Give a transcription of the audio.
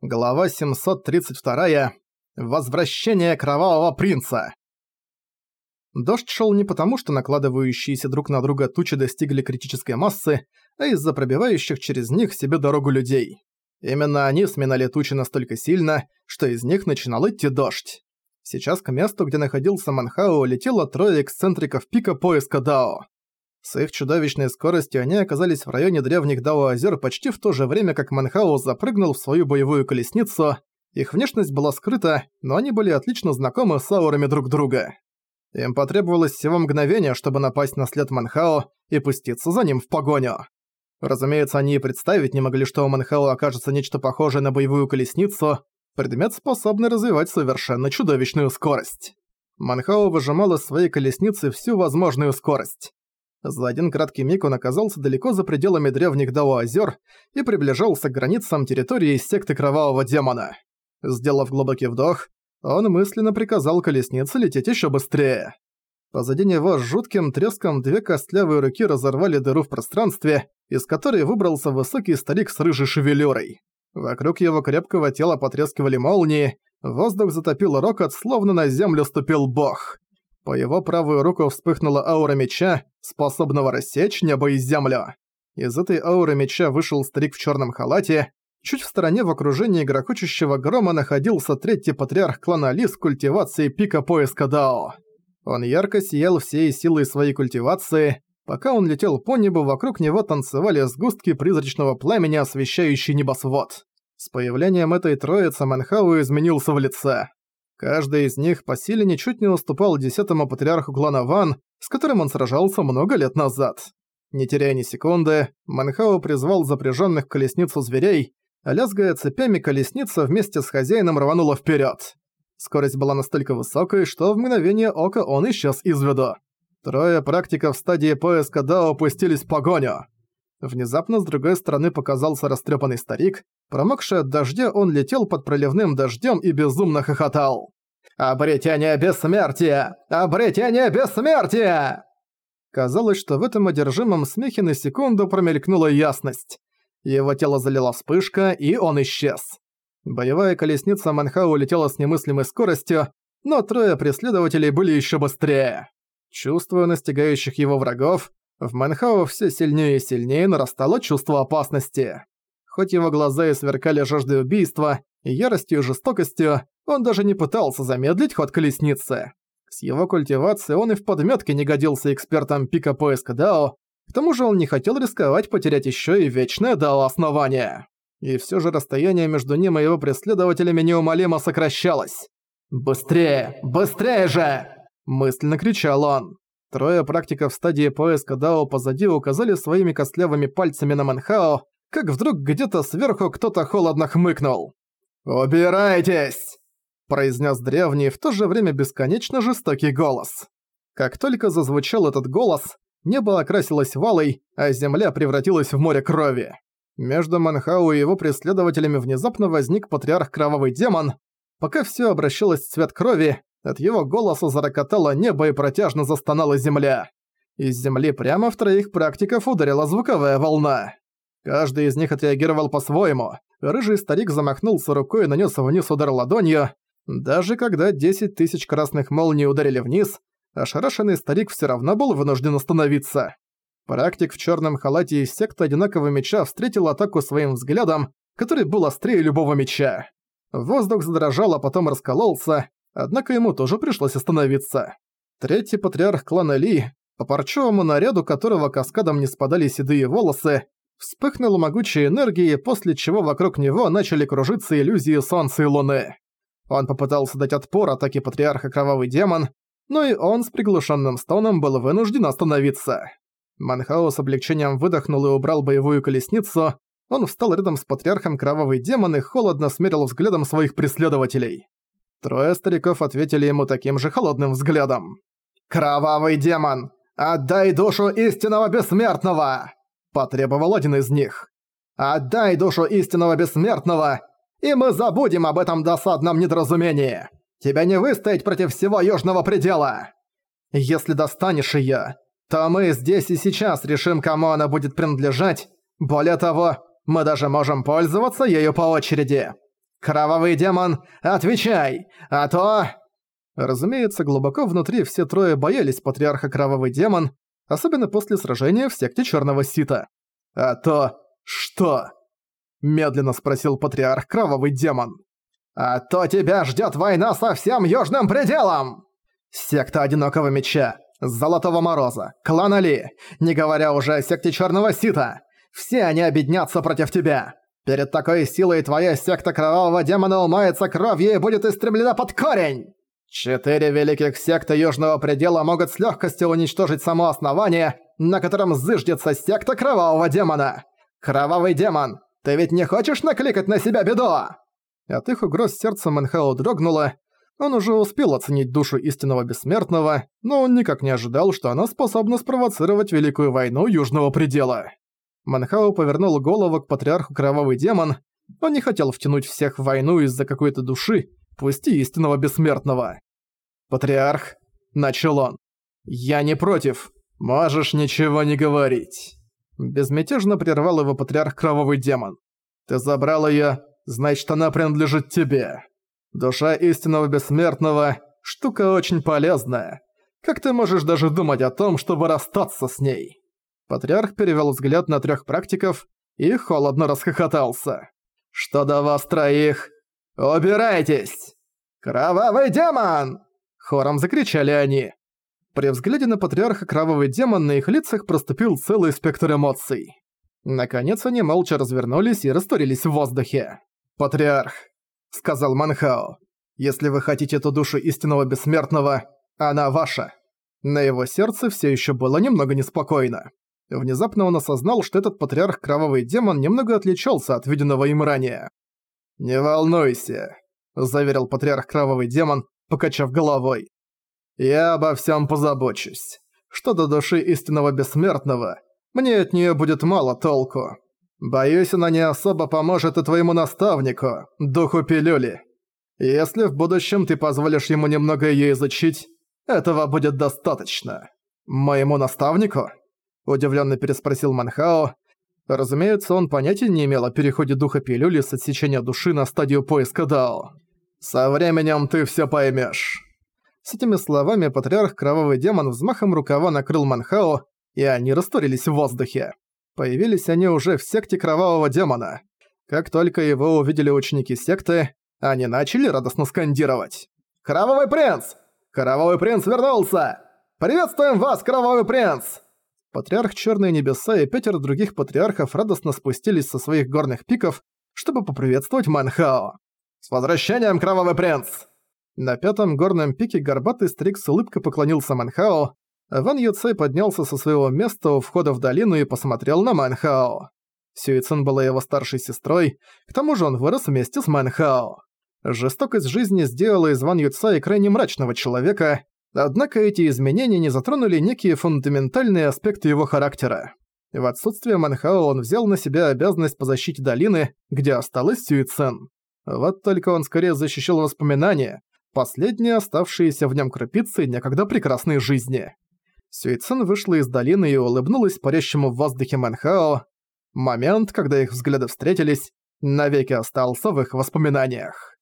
Глава 732. Возвращение Кровавого Принца. Дождь шел не потому, что накладывающиеся друг на друга тучи достигли критической массы, а из-за пробивающих через них себе дорогу людей. Именно они сминали тучи настолько сильно, что из них начинал идти дождь. Сейчас к месту, где находился Манхао, летело трое эксцентриков пика поиска Дао. С их чудовищной скоростью они оказались в районе древних Дао-озер почти в то же время, как Манхаус запрыгнул в свою боевую колесницу. Их внешность была скрыта, но они были отлично знакомы с аурами друг друга. Им потребовалось всего мгновение, чтобы напасть на след Манхао и пуститься за ним в погоню. Разумеется, они и представить не могли, что у Манхао окажется нечто похожее на боевую колесницу, предмет, способный развивать совершенно чудовищную скорость. Манхао выжимал из своей колесницы всю возможную скорость. За один краткий миг он оказался далеко за пределами древних Дао-озер и приближался к границам территории секты Кровавого Демона. Сделав глубокий вдох, он мысленно приказал колеснице лететь еще быстрее. Позади него с жутким треском две костлявые руки разорвали дыру в пространстве, из которой выбрался высокий старик с рыжей шевелюрой. Вокруг его крепкого тела потрескивали молнии, воздух затопил рокот, словно на землю ступил бог. По его правую руку вспыхнула аура меча, способного рассечь небо и землю. Из этой ауры меча вышел старик в черном халате. Чуть в стороне в окружении грохочущего грома находился третий патриарх клана Ли с культивацией пика поиска Дао. Он ярко сиял всей силой своей культивации. Пока он летел по небу, вокруг него танцевали сгустки призрачного пламени, освещающие небосвод. С появлением этой троицы Манхау изменился в лице. Каждый из них по силе ничуть не уступал десятому патриарху клана Ван, с которым он сражался много лет назад. Не теряя ни секунды, Манхао призвал запряженных колесницу зверей, а лязгая цепями колесница вместе с хозяином рванула вперед. Скорость была настолько высокой, что в мгновение ока он исчез из виду. Трое практиков в стадии поиска Дао опустились в погоню. Внезапно с другой стороны показался растрепанный старик. Промокший от дождя, он летел под проливным дождем и безумно хохотал. «Обретение бессмертия! Обретение бессмертия!» Казалось, что в этом одержимом смехе на секунду промелькнула ясность. Его тело залила вспышка, и он исчез. Боевая колесница Манхау летела с немыслимой скоростью, но трое преследователей были еще быстрее. Чувствуя настигающих его врагов, в Манхао все сильнее и сильнее нарастало чувство опасности. Хоть его глаза и сверкали жаждой убийства, яростью и жестокостью, он даже не пытался замедлить ход колесницы. С его культивацией он и в подметке не годился экспертом пика поиска Дао, к тому же он не хотел рисковать потерять еще и вечное Дао основание. И все же расстояние между ним и его преследователями неумолимо сокращалось. «Быстрее! Быстрее же!» – мысленно кричал он. Трое практиков стадии поиска Дао позади указали своими костлявыми пальцами на Манхао, как вдруг где-то сверху кто-то холодно хмыкнул. «Убирайтесь!» – произнес древний, в то же время бесконечно жестокий голос. Как только зазвучал этот голос, небо окрасилось валой, а земля превратилась в море крови. Между Манхау и его преследователями внезапно возник патриарх Кровавый Демон. Пока все обращалось в цвет крови, от его голоса зарокотало небо и протяжно застонала земля. Из земли прямо в троих практиков ударила звуковая волна. Каждый из них отреагировал по-своему. Рыжий старик замахнулся рукой и нанес вниз удар ладонью. Даже когда 10 тысяч красных молний ударили вниз, ошарашенный старик все равно был вынужден остановиться. Практик в черном халате из секты одинакового меча встретил атаку своим взглядом, который был острее любого меча. Воздух задрожал, а потом раскололся, однако ему тоже пришлось остановиться. Третий патриарх клана Ли, по парчевому наряду которого каскадом не спадали седые волосы, вспыхнул могучей энергией, после чего вокруг него начали кружиться иллюзии Солнца и Луны. Он попытался дать отпор атаке патриарха Кровавый Демон, но и он с приглушенным стоном был вынужден остановиться. Манхао с облегчением выдохнул и убрал боевую колесницу, он встал рядом с патриархом Кровавый Демон и холодно смерил взглядом своих преследователей. Трое стариков ответили ему таким же холодным взглядом. «Кровавый демон! Отдай душу истинного бессмертного!» Потребовал один из них. «Отдай душу истинного бессмертного, и мы забудем об этом досадном недоразумении! Тебя не выстоять против всего Южного Предела! Если достанешь её, то мы здесь и сейчас решим, кому она будет принадлежать. Более того, мы даже можем пользоваться ею по очереди. Кровавый демон, отвечай! А то...» Разумеется, глубоко внутри все трое боялись патриарха Кровавый Демон, особенно после сражения в секте Черного Сита. «А то... что?» – медленно спросил патриарх Кровавый Демон. «А то тебя ждет война со всем Южным Пределом!» Секта Одинокого Меча, Золотого Мороза, Клана Ли, не говоря уже о секте Черного Сита. Все они объединятся против тебя. Перед такой силой твоя секта Кровавого Демона умается кровью и будет истреблена под корень. Четыре великих секты Южного Предела могут с легкостью уничтожить само основание, на котором зыждется секта Кровавого Демона. Кровавый Демон, ты ведь не хочешь накликать на себя беду? От их угроз сердце Мэнхао дрогнуло, он уже успел оценить душу истинного бессмертного, но он никак не ожидал, что она способна спровоцировать Великую войну Южного Предела. Манхау повернул голову к патриарху Кровавый Демон. Он не хотел втянуть всех в войну из-за какой-то души, пусть и истинного бессмертного. «Патриарх», — начал он, — «я не против. Можешь ничего не говорить». Безмятежно прервал его патриарх Кровавый Демон. «Ты забрал её, значит, она принадлежит тебе». Душа истинного бессмертного – штука очень полезная. Как ты можешь даже думать о том, чтобы расстаться с ней?» Патриарх перевел взгляд на трех практиков и холодно расхохотался. «Что до вас троих? Убирайтесь! Кровавый демон!» Хором закричали они. При взгляде на патриарха Кровавый демон на их лицах проступил целый спектр эмоций. Наконец они молча развернулись и растворились в воздухе. «Патриарх, — сказал Манхао. «Если вы хотите эту душу истинного бессмертного, она ваша». На его сердце все еще было немного неспокойно. Внезапно он осознал, что этот патриарх Кровавый Демон немного отличался от виденного им ранее. «Не волнуйся», — заверил патриарх Кровавый Демон, покачав головой. «Я обо всем позабочусь. Что до души истинного бессмертного, мне от нее будет мало толку. Боюсь, она не особо поможет и твоему наставнику, духу пилюли. Если в будущем ты позволишь ему немного её изучить, этого будет достаточно. Моему наставнику? Удивленно переспросил Манхао. Разумеется, он понятия не имел о переходе духа пилюли с отсечения души на стадию поиска Дао. «Со временем ты всё поймёшь». С этими словами патриарх Кровавый Демон взмахом рукава накрыл Манхао, и они растворились в воздухе. Появились они уже в секте Кровавого Демона. Как только его увидели ученики секты, они начали радостно скандировать. «Кровавый принц! Кровавый принц вернулся! Приветствуем вас, Кровавый принц!» Патриарх Черные Небеса и пятеро других патриархов радостно спустились со своих горных пиков, чтобы поприветствовать Манхао. «С возвращением, Кровавый принц!» На пятом горном пике горбатый стрик с улыбкой поклонился Манхао, Ван Юцай поднялся со своего места у входа в долину и посмотрел на Манхао. Сюицин была его старшей сестрой, к тому же он вырос вместе с Манхао. Жестокость жизни сделала из Ван Юцая крайне мрачного человека, однако эти изменения не затронули некие фундаментальные аспекты его характера. В отсутствие Манхао он взял на себя обязанность по защите долины, где осталась Сюицин. Вот только он скорее защищал воспоминания, последние оставшиеся в нем крупицы некогда прекрасной жизни. Сюйцин вышла из долины и улыбнулась парящему в воздухе Мэнхао. Момент, когда их взгляды встретились, навеки остался в их воспоминаниях.